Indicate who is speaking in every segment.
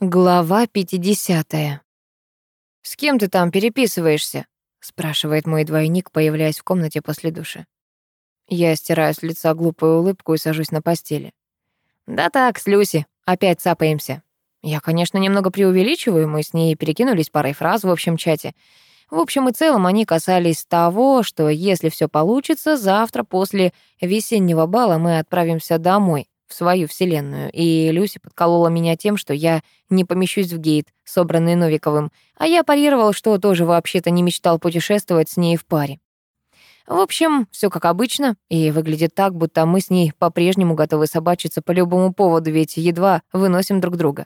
Speaker 1: Глава 50. «С кем ты там переписываешься?» — спрашивает мой двойник, появляясь в комнате после душа. Я стираю с лица глупую улыбку и сажусь на постели. «Да так, с Люси. Опять цапаемся». Я, конечно, немного преувеличиваю, мы с ней перекинулись парой фраз в общем чате. В общем и целом они касались того, что если все получится, завтра после весеннего бала мы отправимся домой, в свою вселенную, и Люси подколола меня тем, что я не помещусь в гейт, собранный Новиковым, а я парировал, что тоже вообще-то не мечтал путешествовать с ней в паре. В общем, все как обычно, и выглядит так, будто мы с ней по-прежнему готовы собачиться по любому поводу, ведь едва выносим друг друга.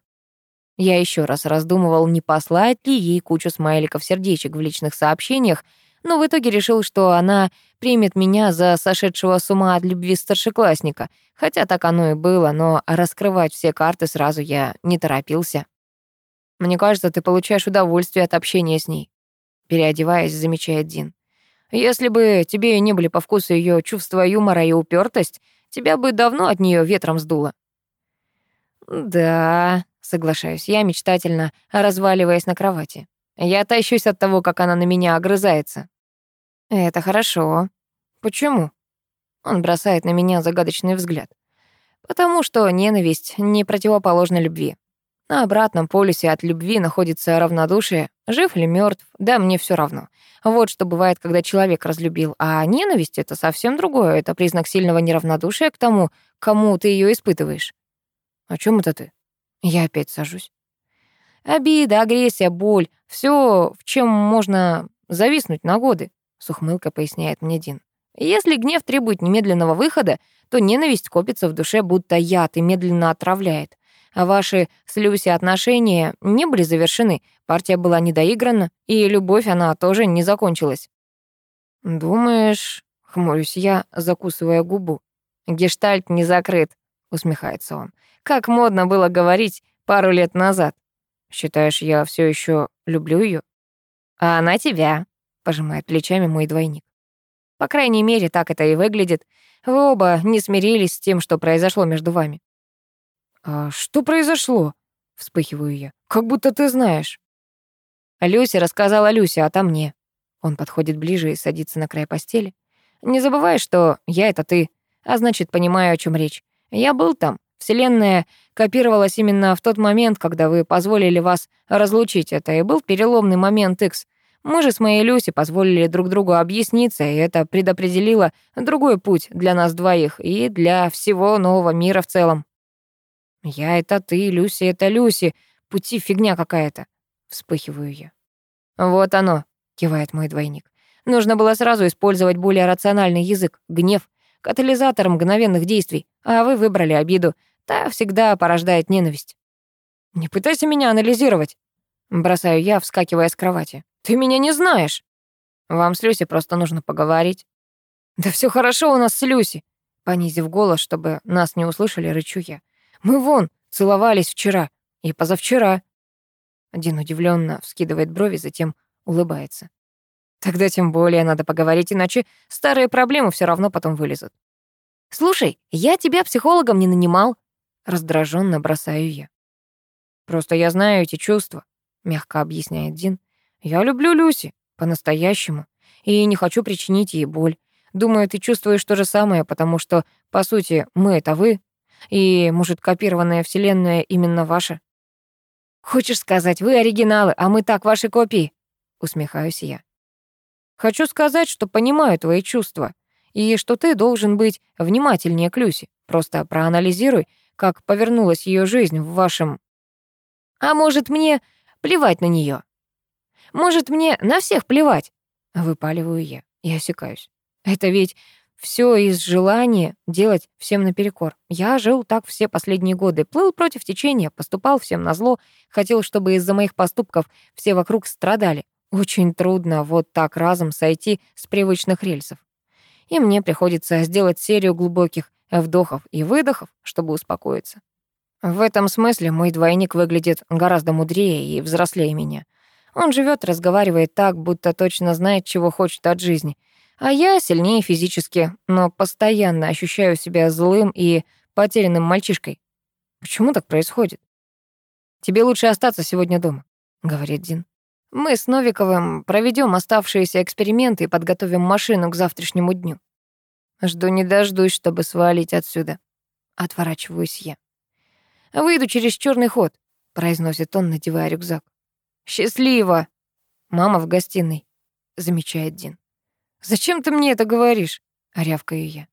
Speaker 1: Я еще раз раздумывал, не послать ли ей кучу смайликов-сердечек в личных сообщениях, но в итоге решил, что она примет меня за сошедшего с ума от любви старшеклассника, хотя так оно и было, но раскрывать все карты сразу я не торопился. «Мне кажется, ты получаешь удовольствие от общения с ней», переодеваясь, замечает Дин. «Если бы тебе не были по вкусу ее чувства юмора и упертость, тебя бы давно от нее ветром сдуло». «Да», — соглашаюсь я мечтательно, разваливаясь на кровати. «Я тащусь от того, как она на меня огрызается». «Это хорошо. Почему?» Он бросает на меня загадочный взгляд. «Потому что ненависть не противоположна любви. На обратном полюсе от любви находится равнодушие. Жив или мертв, да мне все равно. Вот что бывает, когда человек разлюбил. А ненависть — это совсем другое. Это признак сильного неравнодушия к тому, кому ты ее испытываешь. О чем это ты? Я опять сажусь. Обида, агрессия, боль — все, в чем можно зависнуть на годы с ухмылкой поясняет мне Дин. Если гнев требует немедленного выхода, то ненависть копится в душе, будто яд и медленно отравляет. А ваши с Люси отношения не были завершены, партия была недоиграна, и любовь, она тоже не закончилась. «Думаешь...» — хмурюсь я, закусывая губу. «Гештальт не закрыт», — усмехается он. «Как модно было говорить пару лет назад. Считаешь, я все еще люблю ее? А она тебя, пожимает плечами мой двойник. По крайней мере, так это и выглядит. Вы оба не смирились с тем, что произошло между вами. А что произошло? Вспыхиваю я. Как будто ты знаешь. Люся рассказала Люся, а там мне. Он подходит ближе и садится на край постели. Не забывай, что я — это ты, а значит, понимаю, о чем речь. Я был там. Вселенная копировалась именно в тот момент, когда вы позволили вас разлучить. Это и был переломный момент X. Мы же с моей Люси позволили друг другу объясниться, и это предопределило другой путь для нас двоих и для всего нового мира в целом. «Я — это ты, Люси — это Люси. Пути фигня какая-то», — вспыхиваю я. «Вот оно», — кивает мой двойник. «Нужно было сразу использовать более рациональный язык, гнев, катализатор мгновенных действий, а вы выбрали обиду. Та всегда порождает ненависть». «Не пытайся меня анализировать», — бросаю я, вскакивая с кровати. Ты меня не знаешь. Вам с Люси просто нужно поговорить. Да все хорошо у нас с Люси. Понизив голос, чтобы нас не услышали, рычу я. Мы вон целовались вчера и позавчера. Один удивленно вскидывает брови, затем улыбается. Тогда тем более надо поговорить, иначе старые проблемы все равно потом вылезут. Слушай, я тебя психологом не нанимал, раздраженно бросаю я. Просто я знаю эти чувства, мягко объясняет Дин. Я люблю Люси, по-настоящему, и не хочу причинить ей боль. Думаю, ты чувствуешь то же самое, потому что, по сути, мы — это вы, и, может, копированная вселенная именно ваша. Хочешь сказать, вы оригиналы, а мы так ваши копии? Усмехаюсь я. Хочу сказать, что понимаю твои чувства, и что ты должен быть внимательнее к Люси. Просто проанализируй, как повернулась ее жизнь в вашем... А может, мне плевать на нее? Может, мне на всех плевать?» Выпаливаю я и осекаюсь. «Это ведь все из желания делать всем наперекор. Я жил так все последние годы, плыл против течения, поступал всем на зло, хотел, чтобы из-за моих поступков все вокруг страдали. Очень трудно вот так разом сойти с привычных рельсов. И мне приходится сделать серию глубоких вдохов и выдохов, чтобы успокоиться. В этом смысле мой двойник выглядит гораздо мудрее и взрослее меня. Он живет, разговаривает так, будто точно знает, чего хочет от жизни. А я сильнее физически, но постоянно ощущаю себя злым и потерянным мальчишкой. Почему так происходит? «Тебе лучше остаться сегодня дома», — говорит Дин. «Мы с Новиковым проведем оставшиеся эксперименты и подготовим машину к завтрашнему дню». Жду не дождусь, чтобы свалить отсюда. Отворачиваюсь я. «Выйду через черный ход», — произносит он, надевая рюкзак. «Счастливо!» «Мама в гостиной», — замечает Дин. «Зачем ты мне это говоришь?» — рявкаю я.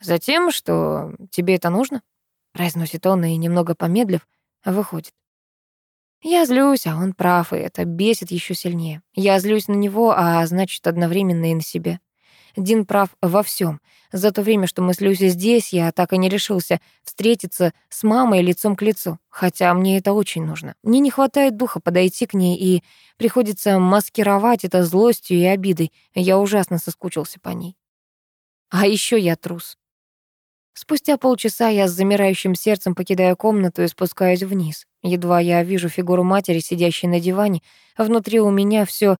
Speaker 1: «Затем, что тебе это нужно?» — произносит он и, немного помедлив, выходит. Я злюсь, а он прав, и это бесит еще сильнее. Я злюсь на него, а значит, одновременно и на себя. Дин прав во всем. За то время, что мы с Люси здесь, я так и не решился встретиться с мамой лицом к лицу. Хотя мне это очень нужно. Мне не хватает духа подойти к ней, и приходится маскировать это злостью и обидой. Я ужасно соскучился по ней. А еще я трус. Спустя полчаса я с замирающим сердцем покидаю комнату и спускаюсь вниз. Едва я вижу фигуру матери, сидящей на диване, внутри у меня все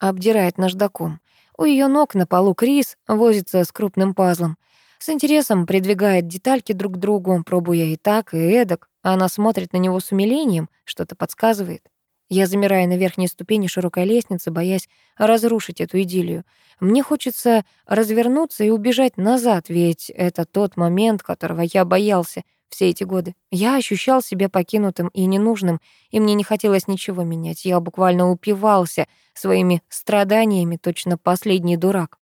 Speaker 1: обдирает наждаком. У ее ног на полу Крис возится с крупным пазлом. С интересом придвигает детальки друг к другу, пробуя и так, и эдак. Она смотрит на него с умилением, что-то подсказывает. Я замираю на верхней ступени широкой лестницы, боясь разрушить эту идиллию. Мне хочется развернуться и убежать назад, ведь это тот момент, которого я боялся все эти годы. Я ощущал себя покинутым и ненужным, и мне не хотелось ничего менять. Я буквально упивался своими страданиями, точно последний дурак.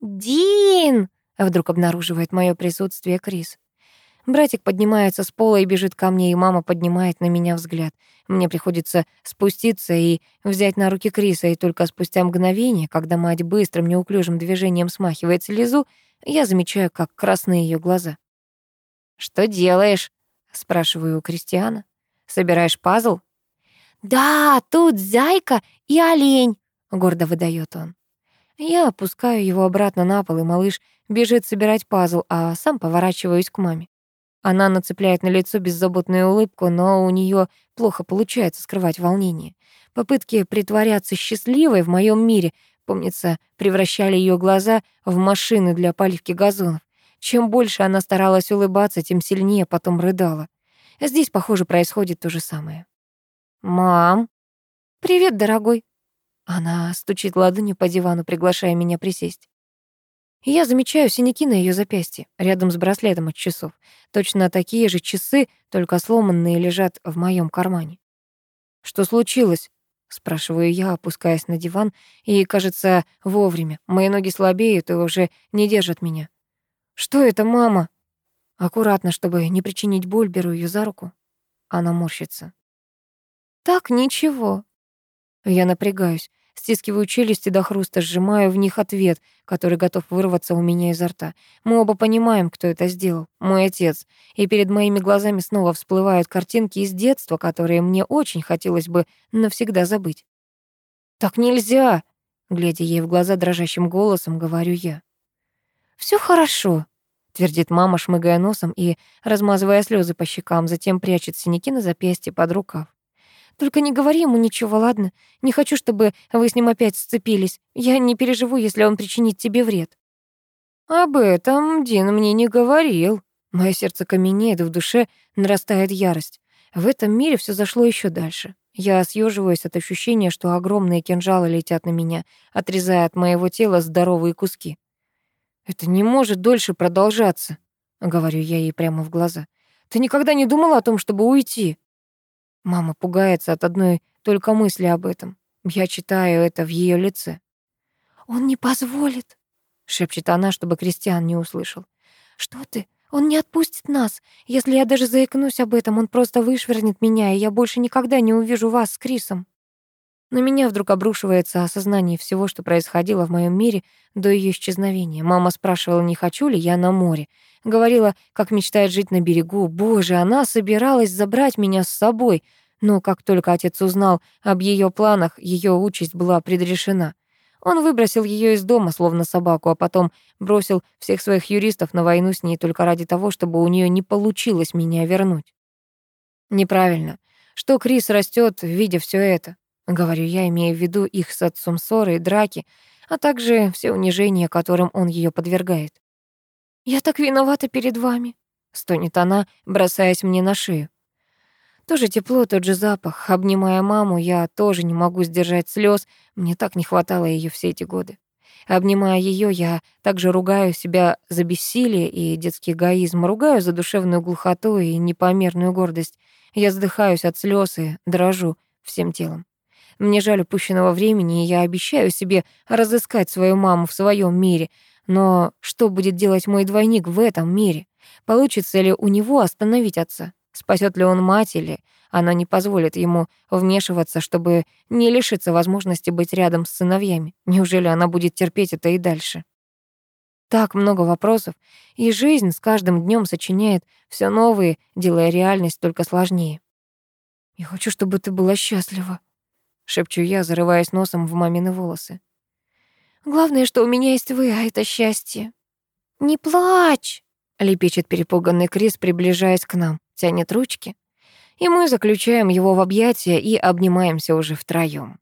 Speaker 1: «Дин!» — вдруг обнаруживает мое присутствие Крис. Братик поднимается с пола и бежит ко мне, и мама поднимает на меня взгляд. Мне приходится спуститься и взять на руки Криса, и только спустя мгновение, когда мать быстрым неуклюжим движением смахивает слезу, я замечаю, как красны ее глаза. «Что делаешь?» — спрашиваю у Кристиана. «Собираешь пазл?» «Да, тут зайка и олень», — гордо выдает он. Я опускаю его обратно на пол, и малыш бежит собирать пазл, а сам поворачиваюсь к маме. Она нацепляет на лицо беззаботную улыбку, но у нее плохо получается скрывать волнение. Попытки притворяться счастливой в моем мире, помнится, превращали ее глаза в машины для поливки газонов. Чем больше она старалась улыбаться, тем сильнее потом рыдала. Здесь, похоже, происходит то же самое. «Мам!» «Привет, дорогой!» Она стучит ладонью по дивану, приглашая меня присесть. Я замечаю синяки на ее запястье, рядом с браслетом от часов. Точно такие же часы, только сломанные, лежат в моем кармане. «Что случилось?» — спрашиваю я, опускаясь на диван, и, кажется, вовремя. Мои ноги слабеют и уже не держат меня. «Что это, мама?» Аккуратно, чтобы не причинить боль, беру ее за руку. Она морщится. «Так, ничего». Я напрягаюсь. Стискиваю челюсти до хруста, сжимаю в них ответ, который готов вырваться у меня изо рта. Мы оба понимаем, кто это сделал. Мой отец. И перед моими глазами снова всплывают картинки из детства, которые мне очень хотелось бы навсегда забыть. «Так нельзя!» Глядя ей в глаза дрожащим голосом, говорю я. Все хорошо», — твердит мама, шмыгая носом и размазывая слезы по щекам, затем прячет синяки на запястье под рукав. Только не говори ему ничего, ладно? Не хочу, чтобы вы с ним опять сцепились. Я не переживу, если он причинит тебе вред». «Об этом Дин мне не говорил». Мое сердце каменеет, в душе нарастает ярость. В этом мире все зашло еще дальше. Я съеживаюсь от ощущения, что огромные кинжалы летят на меня, отрезая от моего тела здоровые куски. «Это не может дольше продолжаться», — говорю я ей прямо в глаза. «Ты никогда не думала о том, чтобы уйти?» Мама пугается от одной только мысли об этом. Я читаю это в ее лице. «Он не позволит», — шепчет она, чтобы Кристиан не услышал. «Что ты? Он не отпустит нас. Если я даже заикнусь об этом, он просто вышвырнет меня, и я больше никогда не увижу вас с Крисом». На меня вдруг обрушивается осознание всего, что происходило в моем мире до ее исчезновения. Мама спрашивала, не хочу ли я на море. Говорила, как мечтает жить на берегу. Боже, она собиралась забрать меня с собой. Но как только отец узнал об ее планах, ее участь была предрешена. Он выбросил ее из дома, словно собаку, а потом бросил всех своих юристов на войну с ней только ради того, чтобы у нее не получилось меня вернуть. Неправильно. Что Крис растет, видя все это? Говорю я, имея в виду их с отцом ссоры и драки, а также все унижения, которым он ее подвергает. «Я так виновата перед вами», — стонет она, бросаясь мне на шею. Тоже тепло, тот же запах. Обнимая маму, я тоже не могу сдержать слез. Мне так не хватало ее все эти годы. Обнимая ее, я также ругаю себя за бессилие и детский эгоизм, ругаю за душевную глухоту и непомерную гордость. Я задыхаюсь от слез и дрожу всем телом. Мне жаль упущенного времени, и я обещаю себе разыскать свою маму в своем мире. Но что будет делать мой двойник в этом мире? Получится ли у него остановить отца? Спасет ли он мать или она не позволит ему вмешиваться, чтобы не лишиться возможности быть рядом с сыновьями? Неужели она будет терпеть это и дальше? Так много вопросов, и жизнь с каждым днем сочиняет все новые, делая реальность только сложнее. «Я хочу, чтобы ты была счастлива», — шепчу я, зарываясь носом в мамины волосы. «Главное, что у меня есть вы, а это счастье». «Не плачь!» — лепечет перепуганный Крис, приближаясь к нам, тянет ручки. И мы заключаем его в объятия и обнимаемся уже втроём.